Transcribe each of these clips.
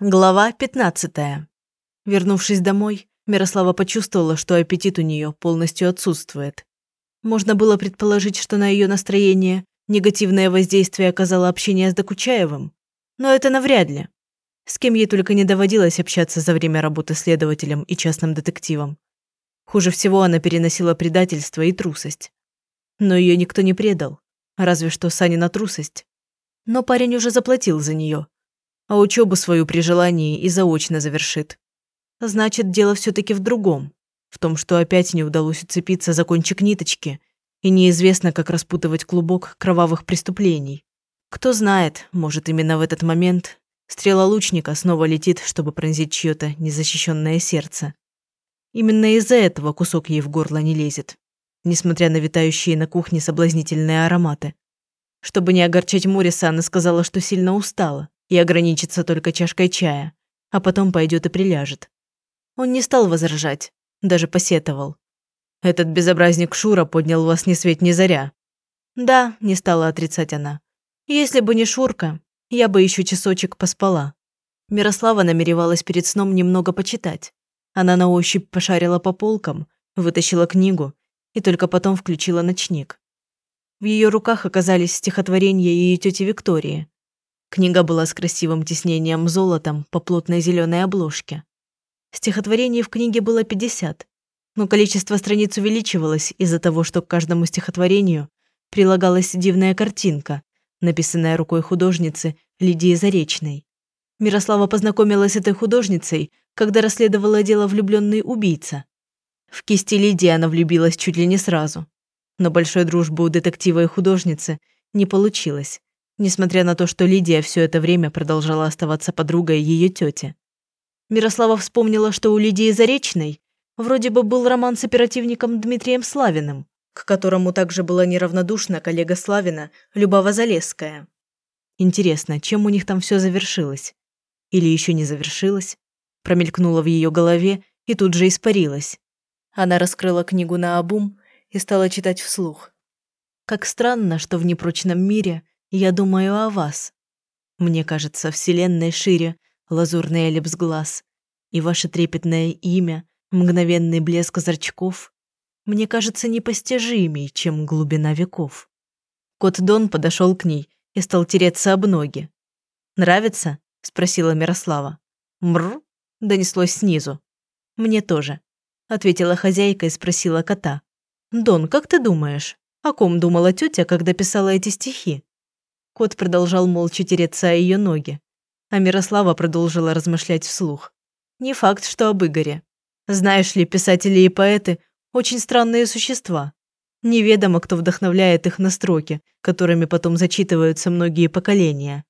Глава 15. Вернувшись домой, Мирослава почувствовала, что аппетит у нее полностью отсутствует. Можно было предположить, что на ее настроение негативное воздействие оказало общение с Докучаевым, но это навряд ли. С кем ей только не доводилось общаться за время работы следователем и частным детективом. Хуже всего она переносила предательство и трусость. Но ее никто не предал, разве что Санина трусость. Но парень уже заплатил за нее а учебу свою при желании и заочно завершит. Значит, дело все-таки в другом. В том, что опять не удалось уцепиться за кончик ниточки, и неизвестно, как распутывать клубок кровавых преступлений. Кто знает, может, именно в этот момент стрела лучника снова летит, чтобы пронзить чьё-то незащищенное сердце. Именно из-за этого кусок ей в горло не лезет, несмотря на витающие на кухне соблазнительные ароматы. Чтобы не огорчать Мориса, она сказала, что сильно устала и ограничится только чашкой чая, а потом пойдет и приляжет. Он не стал возражать, даже посетовал. «Этот безобразник Шура поднял вас ни свет ни заря». «Да», – не стала отрицать она. «Если бы не Шурка, я бы еще часочек поспала». Мирослава намеревалась перед сном немного почитать. Она на ощупь пошарила по полкам, вытащила книгу и только потом включила ночник. В ее руках оказались стихотворения ее тети Виктории, Книга была с красивым тиснением золотом по плотной зеленой обложке. Стихотворений в книге было 50, но количество страниц увеличивалось из-за того, что к каждому стихотворению прилагалась дивная картинка, написанная рукой художницы Лидии Заречной. Мирослава познакомилась с этой художницей, когда расследовала дело «Влюбленный убийца». В кисти Лидии она влюбилась чуть ли не сразу. Но большой дружбы у детектива и художницы не получилось несмотря на то, что Лидия все это время продолжала оставаться подругой ее тети. Мирослава вспомнила, что у Лидии Заречной вроде бы был роман с оперативником Дмитрием Славиным, к которому также была неравнодушна коллега Славина Любава Залесская. Интересно, чем у них там все завершилось? Или еще не завершилось? Промелькнуло в ее голове и тут же испарилось. Она раскрыла книгу на обум и стала читать вслух. Как странно, что в непрочном мире – я думаю о вас. Мне кажется, вселенной шире лазурный эллипс глаз, и ваше трепетное имя, мгновенный блеск зрачков, мне кажется непостижимей, чем глубина веков. Кот Дон подошел к ней и стал тереться об ноги. «Нравится?» – спросила Мирослава. «Мрр?» – донеслось снизу. «Мне тоже», – ответила хозяйка и спросила кота. «Дон, как ты думаешь, о ком думала тетя, когда писала эти стихи?» Кот продолжал молча тереться о ее ноги, а Мирослава продолжила размышлять вслух. Не факт, что об Игоре. Знаешь ли, писатели и поэты – очень странные существа. Неведомо, кто вдохновляет их на строки, которыми потом зачитываются многие поколения.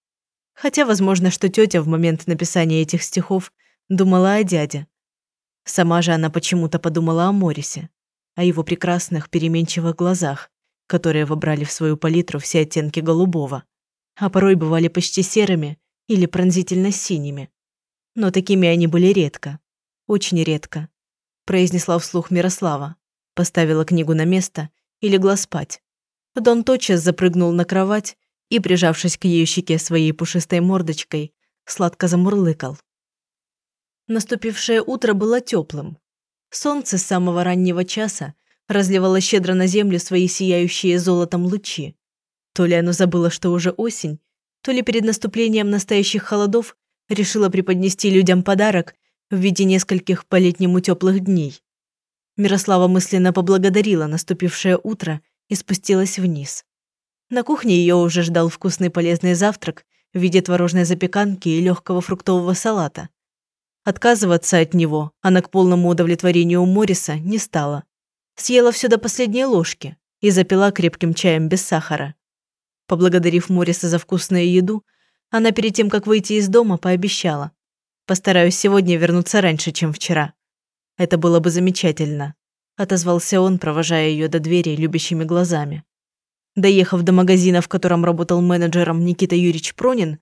Хотя, возможно, что тетя в момент написания этих стихов думала о дяде. Сама же она почему-то подумала о Морисе, о его прекрасных переменчивых глазах, которые вобрали в свою палитру все оттенки голубого а порой бывали почти серыми или пронзительно синими. Но такими они были редко, очень редко, произнесла вслух Мирослава, поставила книгу на место и легла спать. Дон тотчас запрыгнул на кровать и, прижавшись к ее щеке своей пушистой мордочкой, сладко замурлыкал. Наступившее утро было теплым. Солнце с самого раннего часа разливало щедро на землю свои сияющие золотом лучи. То ли оно забыло, что уже осень, то ли перед наступлением настоящих холодов решило преподнести людям подарок в виде нескольких по-летнему теплых дней. Мирослава мысленно поблагодарила наступившее утро и спустилась вниз. На кухне ее уже ждал вкусный полезный завтрак в виде творожной запеканки и легкого фруктового салата. Отказываться от него она к полному удовлетворению Мориса не стала. Съела все до последней ложки и запила крепким чаем без сахара. Поблагодарив Мориса за вкусную еду, она перед тем, как выйти из дома, пообещала. «Постараюсь сегодня вернуться раньше, чем вчера». «Это было бы замечательно», – отозвался он, провожая ее до двери любящими глазами. Доехав до магазина, в котором работал менеджером Никита Юрьевич Пронин,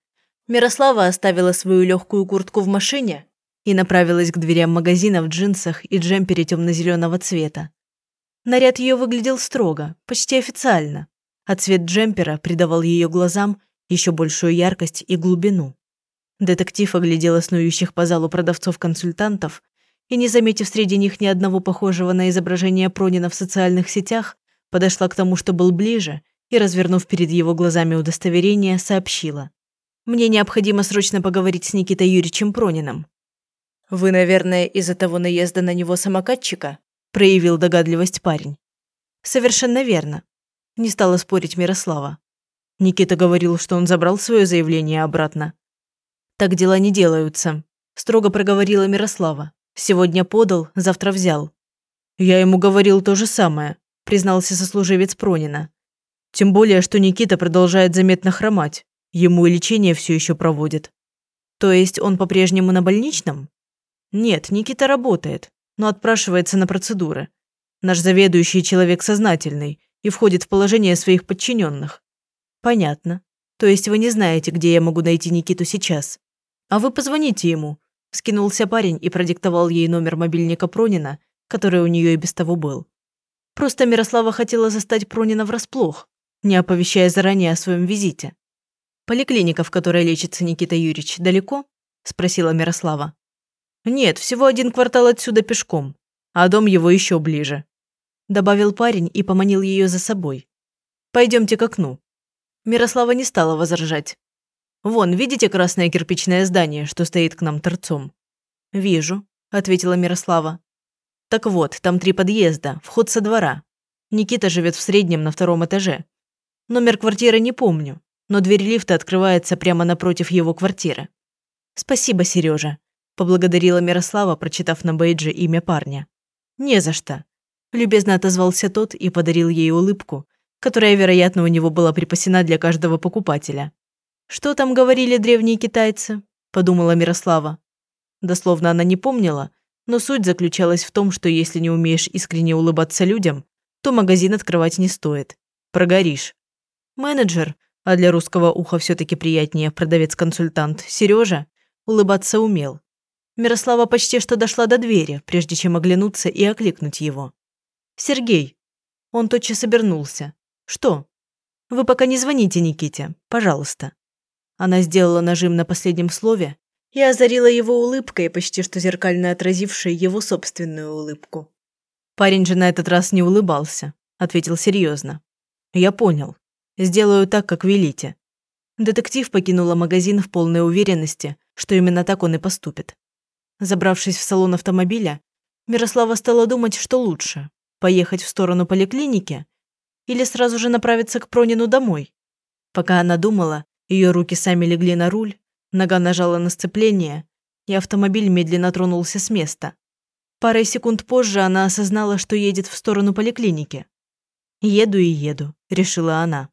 Мирослава оставила свою легкую куртку в машине и направилась к дверям магазина в джинсах и джемпере темно-зеленого цвета. Наряд ее выглядел строго, почти официально а цвет джемпера придавал ее глазам еще большую яркость и глубину. Детектив оглядела снующих по залу продавцов-консультантов и, не заметив среди них ни одного похожего на изображение Пронина в социальных сетях, подошла к тому, что был ближе, и, развернув перед его глазами удостоверение, сообщила. «Мне необходимо срочно поговорить с Никитой Юрьевичем Прониным». «Вы, наверное, из-за того наезда на него самокатчика?» – проявил догадливость парень. «Совершенно верно», – не стала спорить Мирослава. Никита говорил, что он забрал свое заявление обратно. «Так дела не делаются», – строго проговорила Мирослава. «Сегодня подал, завтра взял». «Я ему говорил то же самое», – признался сослуживец Пронина. «Тем более, что Никита продолжает заметно хромать. Ему и лечение все еще проводят». «То есть он по-прежнему на больничном?» «Нет, Никита работает, но отпрашивается на процедуры. Наш заведующий человек сознательный и входит в положение своих подчиненных. Понятно. То есть вы не знаете, где я могу найти Никиту сейчас? А вы позвоните ему. Скинулся парень и продиктовал ей номер мобильника Пронина, который у нее и без того был. Просто Мирослава хотела застать Пронина врасплох, не оповещая заранее о своем визите. «Поликлиника, в которой лечится Никита Юрьевич, далеко?» – спросила Мирослава. «Нет, всего один квартал отсюда пешком, а дом его еще ближе добавил парень и поманил ее за собой. Пойдемте к окну. Мирослава не стала возражать. Вон, видите красное кирпичное здание, что стоит к нам торцом? Вижу, ответила Мирослава. Так вот, там три подъезда, вход со двора. Никита живет в среднем на втором этаже. Номер квартиры не помню, но дверь лифта открывается прямо напротив его квартиры. Спасибо, Сережа, поблагодарила Мирослава, прочитав на бейдже имя парня. Не за что. Любезно отозвался тот и подарил ей улыбку, которая, вероятно, у него была припасена для каждого покупателя. «Что там говорили древние китайцы?» – подумала Мирослава. Дословно она не помнила, но суть заключалась в том, что если не умеешь искренне улыбаться людям, то магазин открывать не стоит. Прогоришь. Менеджер, а для русского уха все таки приятнее продавец-консультант, Сережа, улыбаться умел. Мирослава почти что дошла до двери, прежде чем оглянуться и окликнуть его. «Сергей!» Он тотчас обернулся. «Что?» «Вы пока не звоните Никите, пожалуйста». Она сделала нажим на последнем слове и озарила его улыбкой, почти что зеркально отразившей его собственную улыбку. Парень же на этот раз не улыбался, ответил серьезно. «Я понял. Сделаю так, как велите». Детектив покинула магазин в полной уверенности, что именно так он и поступит. Забравшись в салон автомобиля, Мирослава стала думать, что лучше Поехать в сторону поликлиники? Или сразу же направиться к Пронину домой? Пока она думала, ее руки сами легли на руль, нога нажала на сцепление, и автомобиль медленно тронулся с места. Парой секунд позже она осознала, что едет в сторону поликлиники. «Еду и еду», – решила она.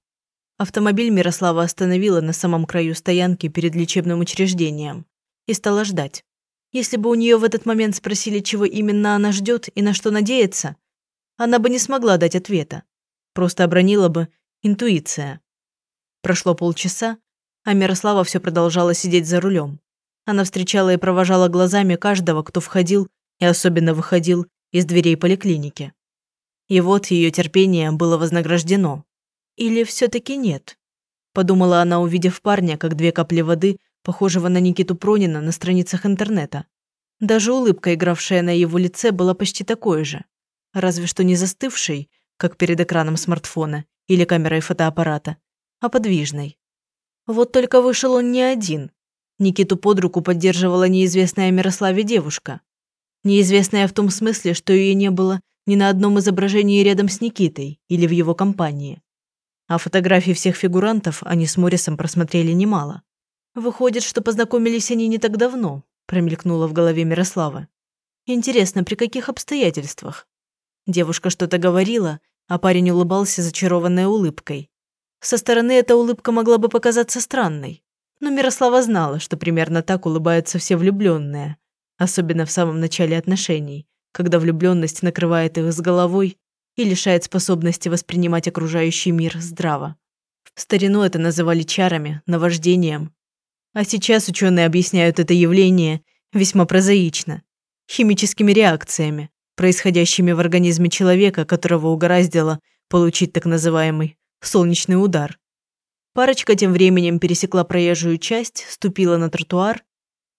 Автомобиль Мирослава остановила на самом краю стоянки перед лечебным учреждением и стала ждать. Если бы у нее в этот момент спросили, чего именно она ждет и на что надеется, она бы не смогла дать ответа. Просто обронила бы интуиция. Прошло полчаса, а Мирослава все продолжала сидеть за рулем. Она встречала и провожала глазами каждого, кто входил и особенно выходил из дверей поликлиники. И вот ее терпение было вознаграждено. Или все таки нет? Подумала она, увидев парня, как две капли воды, похожего на Никиту Пронина на страницах интернета. Даже улыбка, игравшая на его лице, была почти такой же разве что не застывшей, как перед экраном смартфона или камерой фотоаппарата, а подвижной. Вот только вышел он не один. Никиту под руку поддерживала неизвестная Мирославе девушка. Неизвестная в том смысле, что ее не было ни на одном изображении рядом с Никитой или в его компании. А фотографий всех фигурантов они с Моррисом просмотрели немало. Выходит, что познакомились они не так давно, промелькнуло в голове Мирославы. Интересно, при каких обстоятельствах? Девушка что-то говорила, а парень улыбался зачарованной улыбкой. Со стороны эта улыбка могла бы показаться странной, но Мирослава знала, что примерно так улыбаются все влюбленные, особенно в самом начале отношений, когда влюбленность накрывает их с головой и лишает способности воспринимать окружающий мир здраво. В старину это называли чарами, наваждением. А сейчас ученые объясняют это явление весьма прозаично – химическими реакциями, происходящими в организме человека, которого угораздило получить так называемый солнечный удар. Парочка тем временем пересекла проезжую часть, ступила на тротуар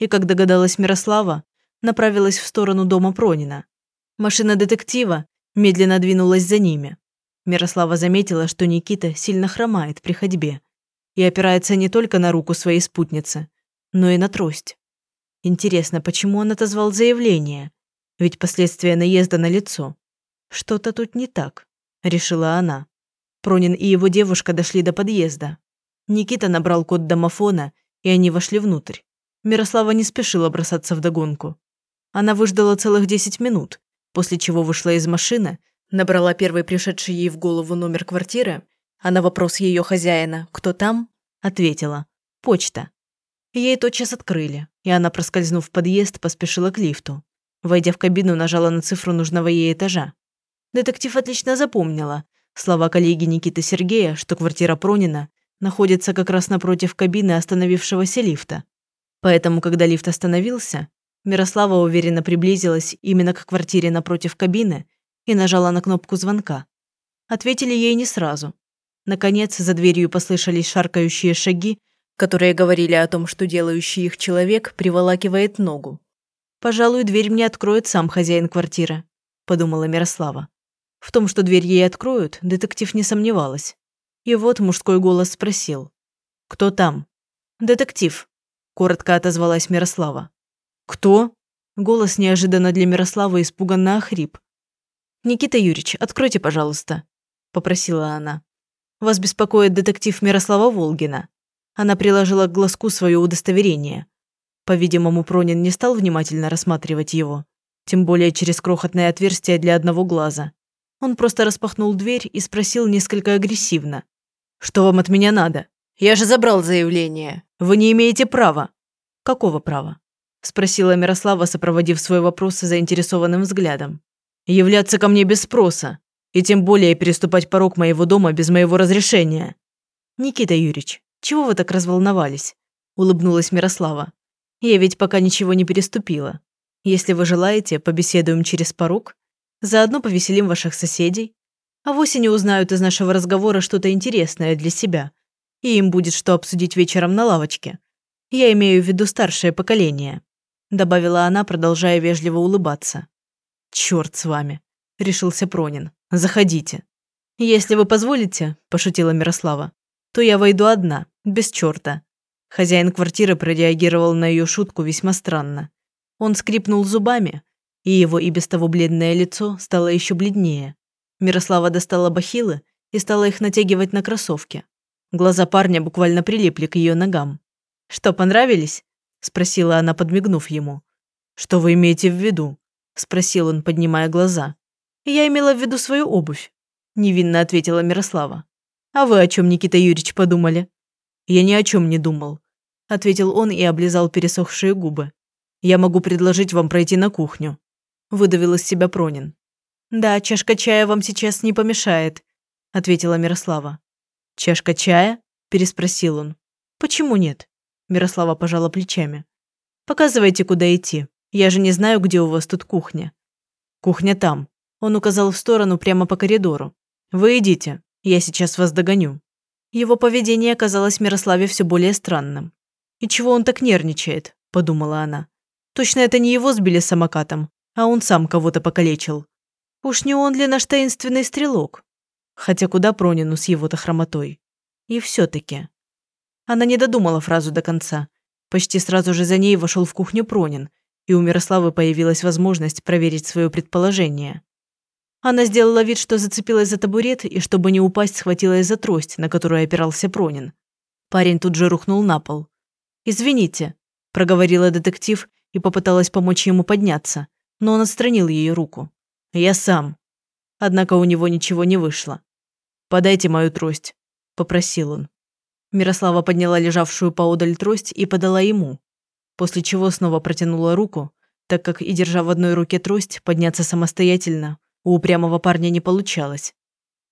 и, как догадалась Мирослава, направилась в сторону дома Пронина. Машина детектива медленно двинулась за ними. Мирослава заметила, что Никита сильно хромает при ходьбе и опирается не только на руку своей спутницы, но и на трость. Интересно, почему он отозвал заявление? Ведь последствия наезда на лицо. Что-то тут не так, решила она. Пронин и его девушка дошли до подъезда. Никита набрал код домофона, и они вошли внутрь. Мирослава не спешила бросаться в догонку. Она выждала целых 10 минут, после чего вышла из машины, набрала первый пришедший ей в голову номер квартиры, а на вопрос ее хозяина «Кто там?» ответила «Почта». Ей тотчас открыли, и она, проскользнув в подъезд, поспешила к лифту. Войдя в кабину, нажала на цифру нужного ей этажа. Детектив отлично запомнила слова коллеги Никиты Сергея, что квартира Пронина находится как раз напротив кабины остановившегося лифта. Поэтому, когда лифт остановился, Мирослава уверенно приблизилась именно к квартире напротив кабины и нажала на кнопку звонка. Ответили ей не сразу. Наконец, за дверью послышались шаркающие шаги, которые говорили о том, что делающий их человек приволакивает ногу. «Пожалуй, дверь мне откроет сам хозяин квартиры», – подумала Мирослава. В том, что дверь ей откроют, детектив не сомневалась. И вот мужской голос спросил. «Кто там?» «Детектив», – коротко отозвалась Мирослава. «Кто?» Голос неожиданно для Мирославы испуганно охрип. «Никита Юрьевич, откройте, пожалуйста», – попросила она. «Вас беспокоит детектив Мирослава Волгина». Она приложила к глазку свое удостоверение. По-видимому, Пронин не стал внимательно рассматривать его, тем более через крохотное отверстие для одного глаза. Он просто распахнул дверь и спросил несколько агрессивно. «Что вам от меня надо? Я же забрал заявление. Вы не имеете права». «Какого права?» – спросила Мирослава, сопроводив свой вопрос заинтересованным взглядом. «Являться ко мне без спроса, и тем более переступать порог моего дома без моего разрешения». «Никита Юрьевич, чего вы так разволновались?» – улыбнулась Мирослава. «Я ведь пока ничего не переступила. Если вы желаете, побеседуем через порог, заодно повеселим ваших соседей. А в осени узнают из нашего разговора что-то интересное для себя, и им будет что обсудить вечером на лавочке. Я имею в виду старшее поколение», – добавила она, продолжая вежливо улыбаться. «Чёрт с вами», – решился Пронин. «Заходите». «Если вы позволите», – пошутила Мирослава, – «то я войду одна, без черта. Хозяин квартиры прореагировал на ее шутку весьма странно. Он скрипнул зубами, и его и без того бледное лицо стало еще бледнее. Мирослава достала бахилы и стала их натягивать на кроссовки. Глаза парня буквально прилипли к ее ногам. «Что, понравились?» – спросила она, подмигнув ему. «Что вы имеете в виду?» – спросил он, поднимая глаза. «Я имела в виду свою обувь», – невинно ответила Мирослава. «А вы о чем, Никита Юрьевич, подумали?» «Я ни о чем не думал», – ответил он и облизал пересохшие губы. «Я могу предложить вам пройти на кухню», – выдавил из себя Пронин. «Да, чашка чая вам сейчас не помешает», – ответила Мирослава. «Чашка чая?» – переспросил он. «Почему нет?» – Мирослава пожала плечами. «Показывайте, куда идти. Я же не знаю, где у вас тут кухня». «Кухня там», – он указал в сторону прямо по коридору. «Вы идите, я сейчас вас догоню». Его поведение казалось Мирославе все более странным. «И чего он так нервничает?» – подумала она. «Точно это не его сбили самокатом, а он сам кого-то покалечил. Уж не он ли наш таинственный стрелок? Хотя куда Пронину с его-то хромотой? И все-таки...» Она не додумала фразу до конца. Почти сразу же за ней вошел в кухню Пронин, и у Мирославы появилась возможность проверить свое предположение. Она сделала вид, что зацепилась за табурет и, чтобы не упасть, схватилась за трость, на которую опирался Пронин. Парень тут же рухнул на пол. «Извините», – проговорила детектив и попыталась помочь ему подняться, но он отстранил ее руку. «Я сам». Однако у него ничего не вышло. «Подайте мою трость», – попросил он. Мирослава подняла лежавшую поодаль трость и подала ему, после чего снова протянула руку, так как и держа в одной руке трость, подняться самостоятельно у упрямого парня не получалось.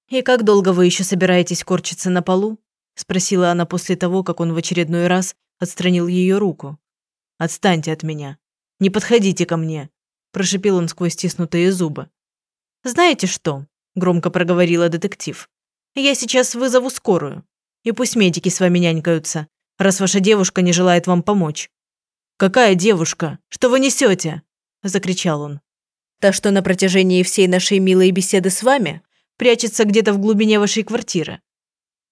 «И как долго вы еще собираетесь корчиться на полу?» – спросила она после того, как он в очередной раз отстранил ее руку. «Отстаньте от меня. Не подходите ко мне», – прошипел он сквозь стиснутые зубы. «Знаете что?» – громко проговорила детектив. «Я сейчас вызову скорую. И пусть медики с вами нянькаются, раз ваша девушка не желает вам помочь». «Какая девушка? Что вы несете?» – закричал он. «Та, что на протяжении всей нашей милой беседы с вами прячется где-то в глубине вашей квартиры.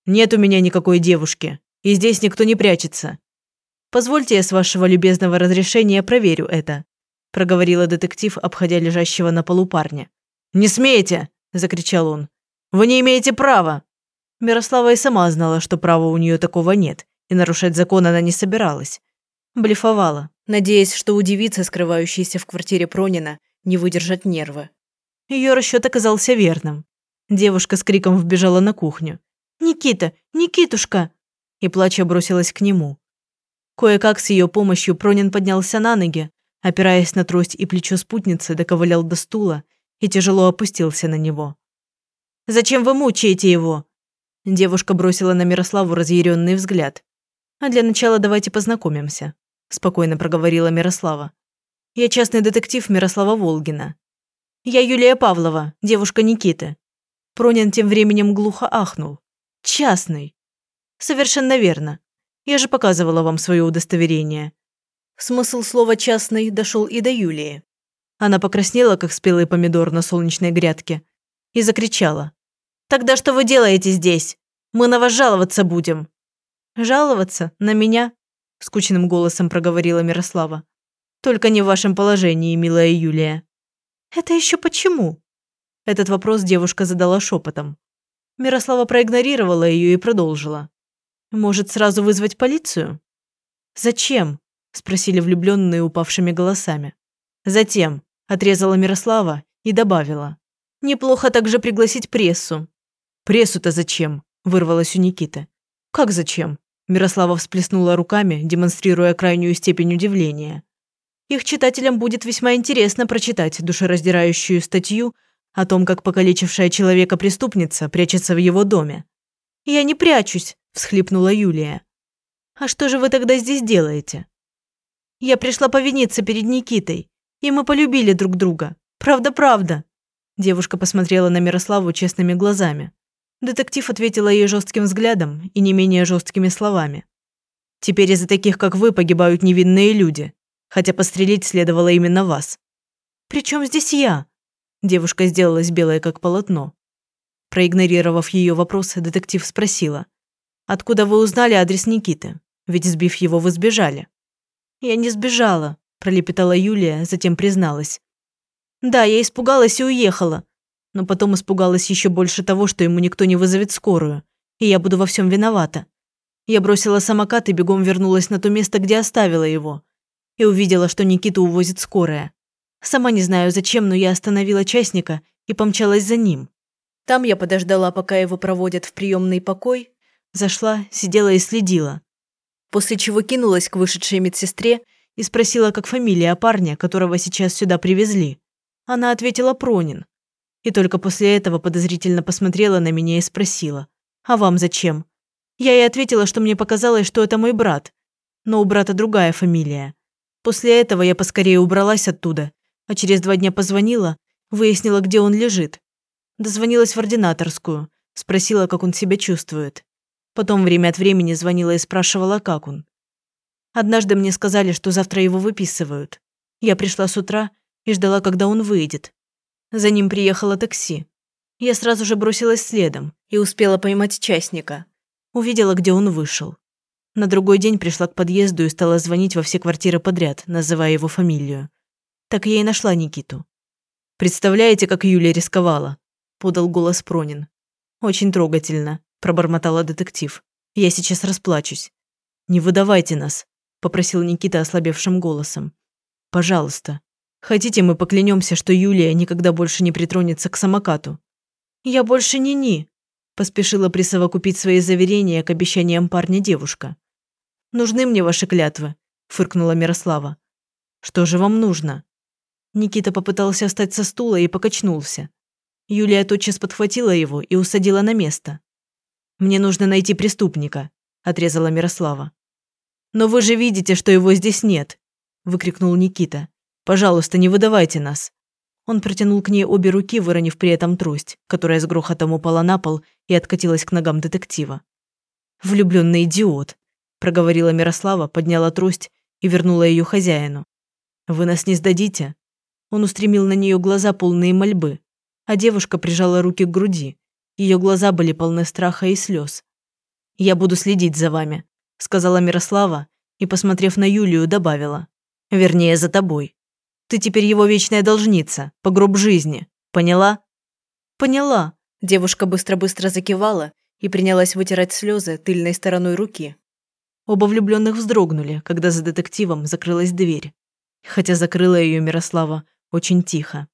Нет у меня никакой девушки, и здесь никто не прячется. Позвольте я с вашего любезного разрешения проверю это», – проговорила детектив, обходя лежащего на полу парня. «Не смейте!» – закричал он. «Вы не имеете права!» Мирослава и сама знала, что права у нее такого нет, и нарушать закон она не собиралась. Блефовала, надеясь, что у девицы, скрывающейся в квартире Пронина, не выдержат нервы. Ее расчет оказался верным. Девушка с криком вбежала на кухню. «Никита! Никитушка!» И плача бросилась к нему. Кое-как с ее помощью Пронин поднялся на ноги, опираясь на трость и плечо спутницы, доковылял до стула и тяжело опустился на него. «Зачем вы мучаете его?» Девушка бросила на Мирославу разъяренный взгляд. «А для начала давайте познакомимся», – спокойно проговорила Мирослава. «Я частный детектив Мирослава Волгина. Я Юлия Павлова, девушка Никиты». Пронин тем временем глухо ахнул. «Частный». «Совершенно верно. Я же показывала вам свое удостоверение». Смысл слова «частный» дошел и до Юлии. Она покраснела, как спелый помидор на солнечной грядке, и закричала. «Тогда что вы делаете здесь? Мы на вас жаловаться будем!» «Жаловаться? На меня?» – скучным голосом проговорила Мирослава. «Только не в вашем положении, милая Юлия». «Это еще почему?» Этот вопрос девушка задала шепотом. Мирослава проигнорировала ее и продолжила. «Может, сразу вызвать полицию?» «Зачем?» – спросили влюбленные упавшими голосами. «Затем, Отрезала Мирослава и добавила. «Неплохо также пригласить прессу». «Прессу-то зачем?» – вырвалась у Никиты. «Как зачем?» – Мирослава всплеснула руками, демонстрируя крайнюю степень удивления. «Их читателям будет весьма интересно прочитать душераздирающую статью о том, как покалечившая человека преступница прячется в его доме». «Я не прячусь», – всхлипнула Юлия. «А что же вы тогда здесь делаете?» «Я пришла повиниться перед Никитой. И мы полюбили друг друга. Правда-правда». Девушка посмотрела на Мирославу честными глазами. Детектив ответила ей жестким взглядом и не менее жесткими словами. «Теперь из-за таких, как вы, погибают невинные люди, хотя пострелить следовало именно вас». «При чем здесь я?» Девушка сделалась белой, как полотно. Проигнорировав ее вопрос, детектив спросила. «Откуда вы узнали адрес Никиты? Ведь сбив его, вы сбежали». «Я не сбежала пролепетала Юлия, затем призналась. Да, я испугалась и уехала. Но потом испугалась еще больше того, что ему никто не вызовет скорую, и я буду во всем виновата. Я бросила самокат и бегом вернулась на то место, где оставила его. И увидела, что Никиту увозит скорая. Сама не знаю зачем, но я остановила частника и помчалась за ним. Там я подождала, пока его проводят в приемный покой, зашла, сидела и следила. После чего кинулась к вышедшей медсестре и спросила, как фамилия парня, которого сейчас сюда привезли. Она ответила Пронин. И только после этого подозрительно посмотрела на меня и спросила, «А вам зачем?» Я ей ответила, что мне показалось, что это мой брат, но у брата другая фамилия. После этого я поскорее убралась оттуда, а через два дня позвонила, выяснила, где он лежит. Дозвонилась в ординаторскую, спросила, как он себя чувствует. Потом время от времени звонила и спрашивала, как он. Однажды мне сказали, что завтра его выписывают. Я пришла с утра и ждала, когда он выйдет. За ним приехало такси. Я сразу же бросилась следом и успела поймать частника. Увидела, где он вышел. На другой день пришла к подъезду и стала звонить во все квартиры подряд, называя его фамилию. Так я и нашла Никиту. «Представляете, как Юлия рисковала?» – подал голос Пронин. «Очень трогательно», – пробормотала детектив. «Я сейчас расплачусь. Не выдавайте нас. – попросил Никита ослабевшим голосом. «Пожалуйста. Хотите, мы поклянемся, что Юлия никогда больше не притронется к самокату?» «Я больше не ни», – поспешила присовокупить свои заверения к обещаниям парня девушка. «Нужны мне ваши клятвы», – фыркнула Мирослава. «Что же вам нужно?» Никита попытался встать со стула и покачнулся. Юлия тотчас подхватила его и усадила на место. «Мне нужно найти преступника», – отрезала Мирослава. «Но вы же видите, что его здесь нет!» – выкрикнул Никита. «Пожалуйста, не выдавайте нас!» Он протянул к ней обе руки, выронив при этом трость, которая с грохотом упала на пол и откатилась к ногам детектива. Влюбленный идиот, проговорила Мирослава, подняла трость и вернула ее хозяину. Вы нас не сдадите? Он устремил на нее глаза полные мольбы, а девушка прижала руки к груди. Ее глаза были полны страха и слез. «Я буду следить за вами», – сказала Мирослава и, посмотрев на Юлию, добавила. «Вернее, за тобой. Ты теперь его вечная должница, по гроб жизни. Поняла?» «Поняла», – девушка быстро-быстро закивала и принялась вытирать слезы тыльной стороной руки. Оба влюбленных вздрогнули, когда за детективом закрылась дверь. Хотя закрыла ее Мирослава очень тихо.